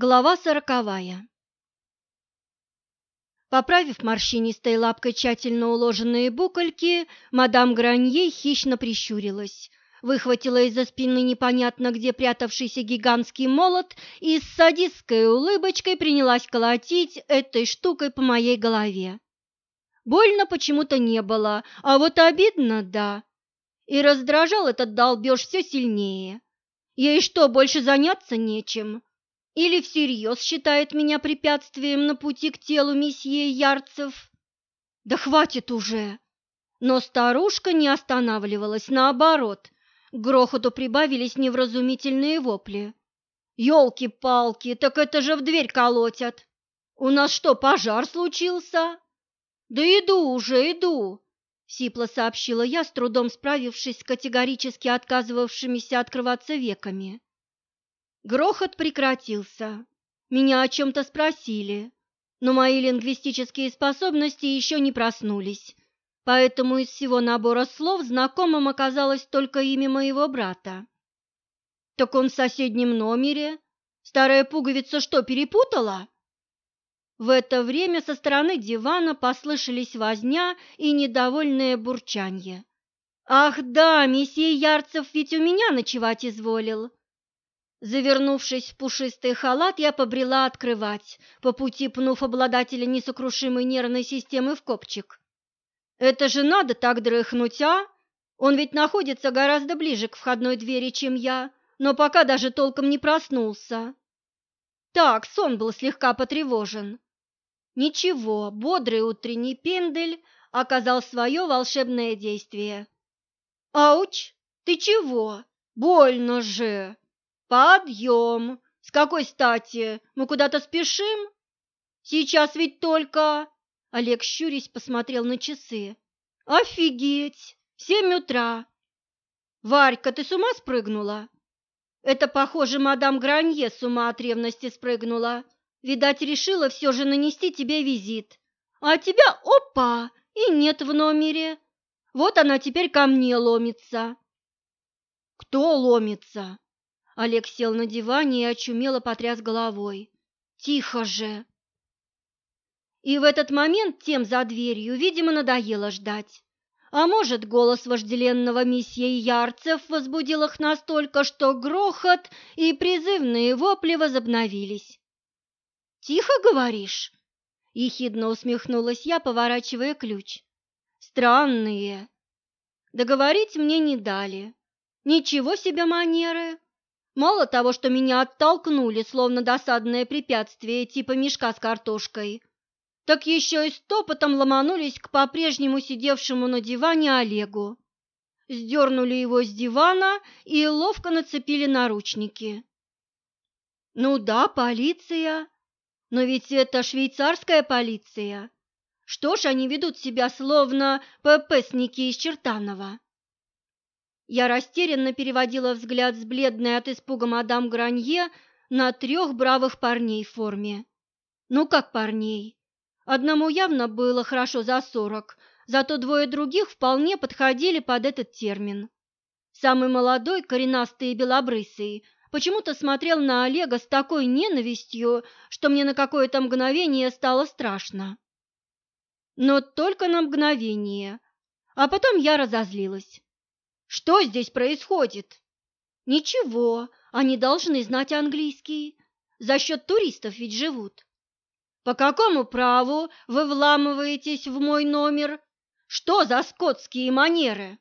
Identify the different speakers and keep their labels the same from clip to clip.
Speaker 1: Глава сороковая Поправив морщинистой лапкой тщательно уложенные букольки, мадам Гранье хищно прищурилась, выхватила из-за спины непонятно где прятавшийся гигантский молот и с садистской улыбочкой принялась колотить этой штукой по моей голове. Больно почему-то не было, а вот обидно – да. И раздражал этот долбеж все сильнее. Ей что, больше заняться нечем? Или всерьез считает меня препятствием на пути к телу месье Ярцев? Да хватит уже! Но старушка не останавливалась, наоборот. К грохоту прибавились невразумительные вопли. «Елки-палки, так это же в дверь колотят! У нас что, пожар случился?» «Да иду уже, иду!» — сипло сообщила я, с трудом справившись с категорически отказывавшимися открываться веками. Грохот прекратился. Меня о чем-то спросили, но мои лингвистические способности еще не проснулись, поэтому из всего набора слов знакомым оказалось только имя моего брата. «Так он в соседнем номере? Старая пуговица что, перепутала?» В это время со стороны дивана послышались возня и недовольное бурчанье. «Ах да, месье Ярцев ведь у меня ночевать изволил!» Завернувшись в пушистый халат, я побрела открывать, по пути пнув обладателя несокрушимой нервной системы в копчик. «Это же надо так дрыхнуть, а? Он ведь находится гораздо ближе к входной двери, чем я, но пока даже толком не проснулся». Так, сон был слегка потревожен. Ничего, бодрый утренний пендель оказал свое волшебное действие. «Ауч! Ты чего? Больно же!» Подъем! С какой стати? Мы куда-то спешим? Сейчас ведь только... Олег щурясь посмотрел на часы. Офигеть! Семь утра. Варька, ты с ума спрыгнула? Это, похоже, мадам Гранье с ума от ревности спрыгнула. Видать, решила все же нанести тебе визит. А тебя, опа, и нет в номере. Вот она теперь ко мне ломится. Кто ломится? Олег сел на диване и очумело потряс головой. «Тихо же!» И в этот момент тем за дверью, видимо, надоело ждать. А может, голос вожделенного месье Ярцев возбудил их настолько, что грохот и призывные вопли возобновились. «Тихо, говоришь?» — ехидно усмехнулась я, поворачивая ключ. «Странные. Договорить мне не дали. Ничего себе манеры!» Мало того, что меня оттолкнули, словно досадное препятствие типа мешка с картошкой, так еще и стопотом ломанулись к по-прежнему сидевшему на диване Олегу. Сдернули его с дивана и ловко нацепили наручники. Ну да, полиция, но ведь это швейцарская полиция. Что ж они ведут себя словно ППСники из Чертанова? Я растерянно переводила взгляд с бледной от испуга мадам Гранье на трех бравых парней в форме. Ну как парней? Одному явно было хорошо за сорок, зато двое других вполне подходили под этот термин. Самый молодой, коренастый и белобрысый, почему-то смотрел на Олега с такой ненавистью, что мне на какое-то мгновение стало страшно. Но только на мгновение, а потом я разозлилась. Что здесь происходит? Ничего, они должны знать английский. За счет туристов ведь живут. По какому праву вы вламываетесь в мой номер? Что за скотские манеры?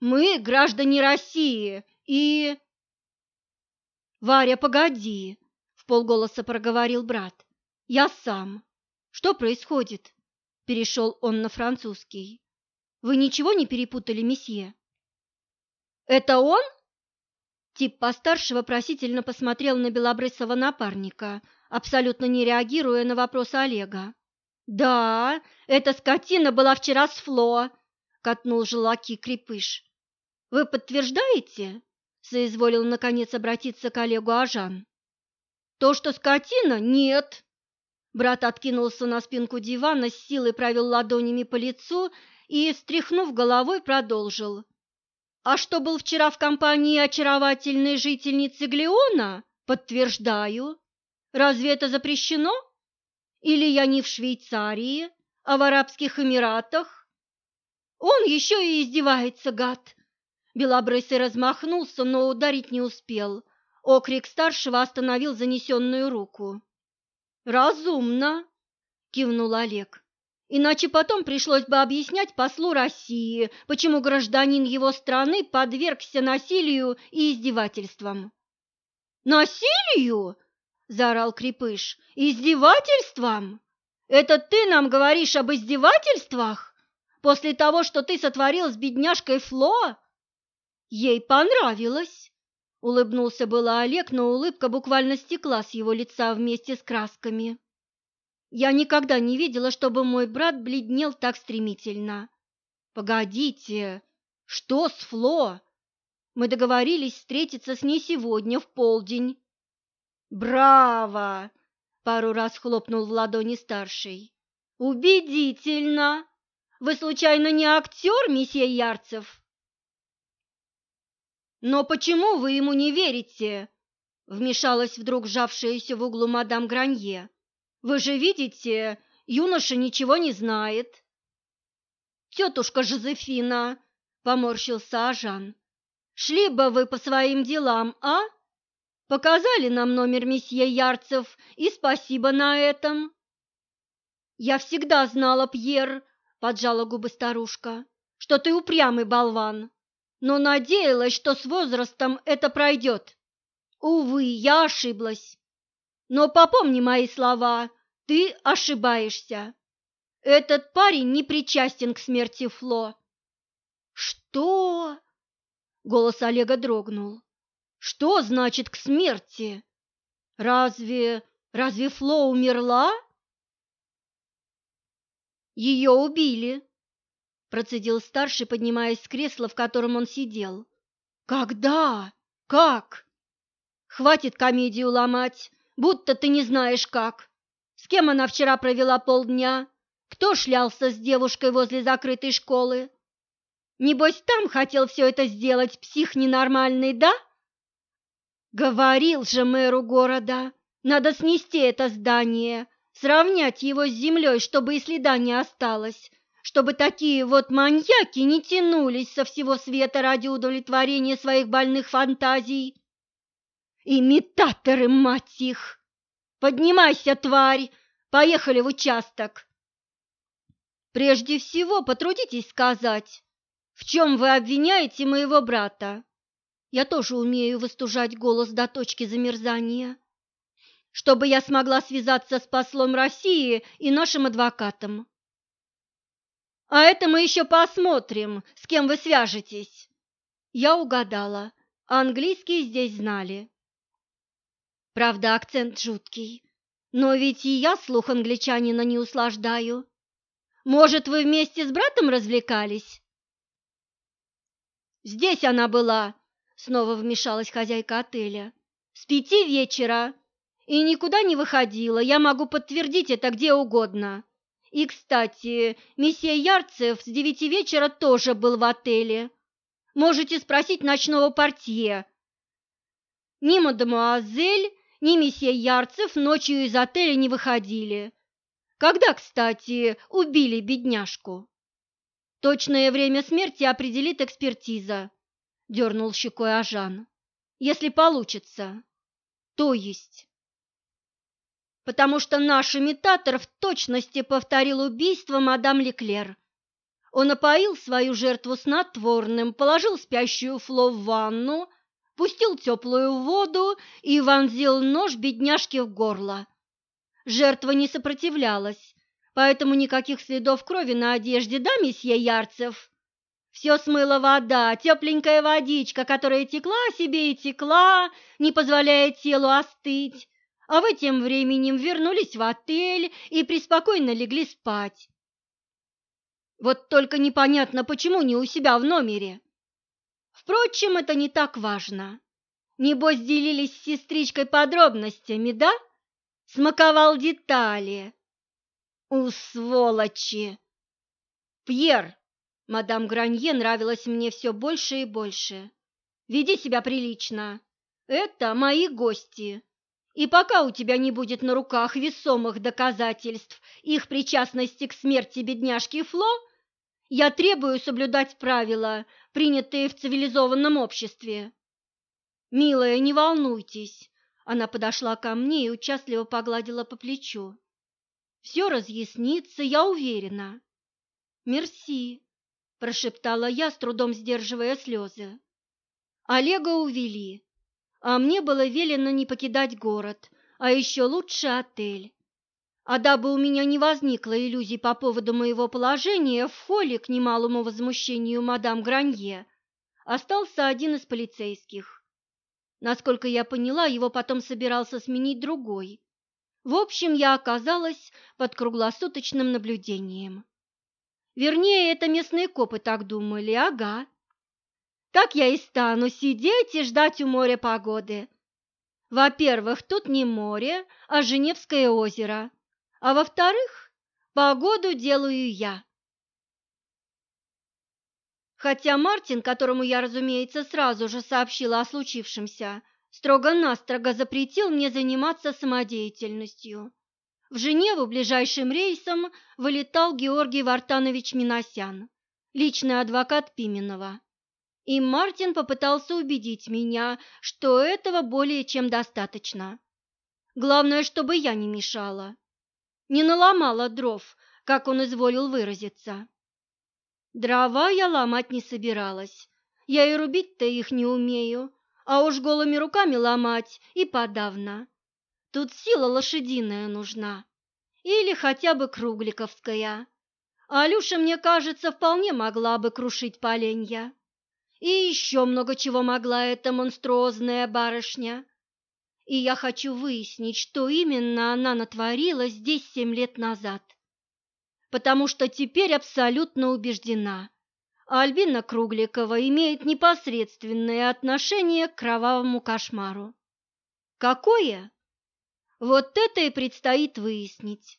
Speaker 1: Мы граждане России и... Варя, погоди, в полголоса проговорил брат. Я сам. Что происходит? Перешел он на французский. Вы ничего не перепутали, месье? «Это он?» Тип постарше вопросительно посмотрел на белобрысого напарника, абсолютно не реагируя на вопрос Олега. «Да, эта скотина была вчера с Фло», — катнул желаки крепыш. «Вы подтверждаете?» — соизволил наконец обратиться к Олегу Ажан. «То, что скотина, нет». Брат откинулся на спинку дивана, с силой провел ладонями по лицу и, встряхнув головой, продолжил. А что был вчера в компании очаровательной жительницы Глеона, подтверждаю. Разве это запрещено? Или я не в Швейцарии, а в Арабских Эмиратах? Он еще и издевается, гад. Белобрысый размахнулся, но ударить не успел. Окрик старшего остановил занесенную руку. «Разумно!» – кивнул Олег. «Иначе потом пришлось бы объяснять послу России, почему гражданин его страны подвергся насилию и издевательствам». «Насилию?» – заорал Крепыш. «Издевательствам? Это ты нам говоришь об издевательствах? После того, что ты сотворил с бедняжкой Фло?» Ей понравилось. Улыбнулся было Олег, но улыбка буквально стекла с его лица вместе с красками. Я никогда не видела, чтобы мой брат бледнел так стремительно. Погодите, что с Фло? Мы договорились встретиться с ней сегодня в полдень. Браво! Пару раз хлопнул в ладони старший. Убедительно! Вы случайно не актер, месье Ярцев? «Но почему вы ему не верите?» — вмешалась вдруг сжавшаяся в углу мадам Гранье. «Вы же видите, юноша ничего не знает». «Тетушка Жозефина», — поморщился Ажан, — «шли бы вы по своим делам, а? Показали нам номер месье Ярцев, и спасибо на этом». «Я всегда знала, Пьер», — поджала губы старушка, — «что ты упрямый болван» но надеялась, что с возрастом это пройдет. Увы, я ошиблась. Но попомни мои слова, ты ошибаешься. Этот парень не причастен к смерти Фло. Что? Голос Олега дрогнул. Что значит к смерти? Разве, разве Фло умерла? Ее убили, процедил старший, поднимаясь с кресла, в котором он сидел. Когда? Как? Хватит комедию ломать, будто ты не знаешь как. С кем она вчера провела полдня? Кто шлялся с девушкой возле закрытой школы? Небось, там хотел все это сделать псих ненормальный, да? Говорил же мэру города, надо снести это здание, сравнять его с землей, чтобы и следа не осталось, чтобы такие вот маньяки не тянулись со всего света ради удовлетворения своих больных фантазий. Имитаторы, мать их! Поднимайся, тварь! Поехали в участок! Прежде всего, потрудитесь сказать, в чем вы обвиняете моего брата. Я тоже умею выстужать голос до точки замерзания, чтобы я смогла связаться с послом России и нашим адвокатом. А это мы еще посмотрим, с кем вы свяжетесь. Я угадала, английский здесь знали. Правда, акцент жуткий, но ведь и я слух англичанина не услаждаю. Может, вы вместе с братом развлекались? Здесь она была, снова вмешалась хозяйка отеля. С пяти вечера. И никуда не выходила, я могу подтвердить это где угодно. И, кстати, месье Ярцев с девяти вечера тоже был в отеле. Можете спросить ночного портье. Ни мадемуазель, ни месье Ярцев ночью из отеля не выходили. Когда, кстати, убили бедняжку? Точное время смерти определит экспертиза, дернул щекой Ажан. Если получится. То есть потому что наш имитатор в точности повторил убийство мадам Леклер. Он опоил свою жертву снотворным, положил спящую Фло в ванну, пустил теплую воду и вонзил нож бедняжке в горло. Жертва не сопротивлялась, поэтому никаких следов крови на одежде, да, месье Ярцев? Все смыла вода, тепленькая водичка, которая текла себе и текла, не позволяя телу остыть а вы тем временем вернулись в отель и преспокойно легли спать. Вот только непонятно, почему не у себя в номере. Впрочем, это не так важно. Небось, делились с сестричкой подробностями, да? Смаковал детали. У сволочи! Пьер, мадам Гранье нравилась мне все больше и больше. Веди себя прилично. Это мои гости И пока у тебя не будет на руках весомых доказательств их причастности к смерти бедняжки Фло, я требую соблюдать правила, принятые в цивилизованном обществе. Милая, не волнуйтесь. Она подошла ко мне и участливо погладила по плечу. Все разъяснится, я уверена. Мерси, прошептала я, с трудом сдерживая слезы. Олега увели а мне было велено не покидать город, а еще лучше отель. А дабы у меня не возникло иллюзий по поводу моего положения, в холле, к немалому возмущению мадам Гранье, остался один из полицейских. Насколько я поняла, его потом собирался сменить другой. В общем, я оказалась под круглосуточным наблюдением. Вернее, это местные копы так думали, ага так я и стану сидеть и ждать у моря погоды. Во-первых, тут не море, а Женевское озеро, а во-вторых, погоду делаю я. Хотя Мартин, которому я, разумеется, сразу же сообщила о случившемся, строго-настрого запретил мне заниматься самодеятельностью. В Женеву ближайшим рейсом вылетал Георгий Вартанович Миносян, личный адвокат Пименова. И Мартин попытался убедить меня, что этого более чем достаточно. Главное, чтобы я не мешала. Не наломала дров, как он изволил выразиться. Дрова я ломать не собиралась. Я и рубить-то их не умею, а уж голыми руками ломать и подавно. Тут сила лошадиная нужна. Или хотя бы кругликовская. Алюша, мне кажется, вполне могла бы крушить поленья. И еще много чего могла эта монструозная барышня. И я хочу выяснить, что именно она натворила здесь семь лет назад. Потому что теперь абсолютно убеждена. Альбина Кругликова имеет непосредственное отношение к кровавому кошмару. Какое? Вот это и предстоит выяснить.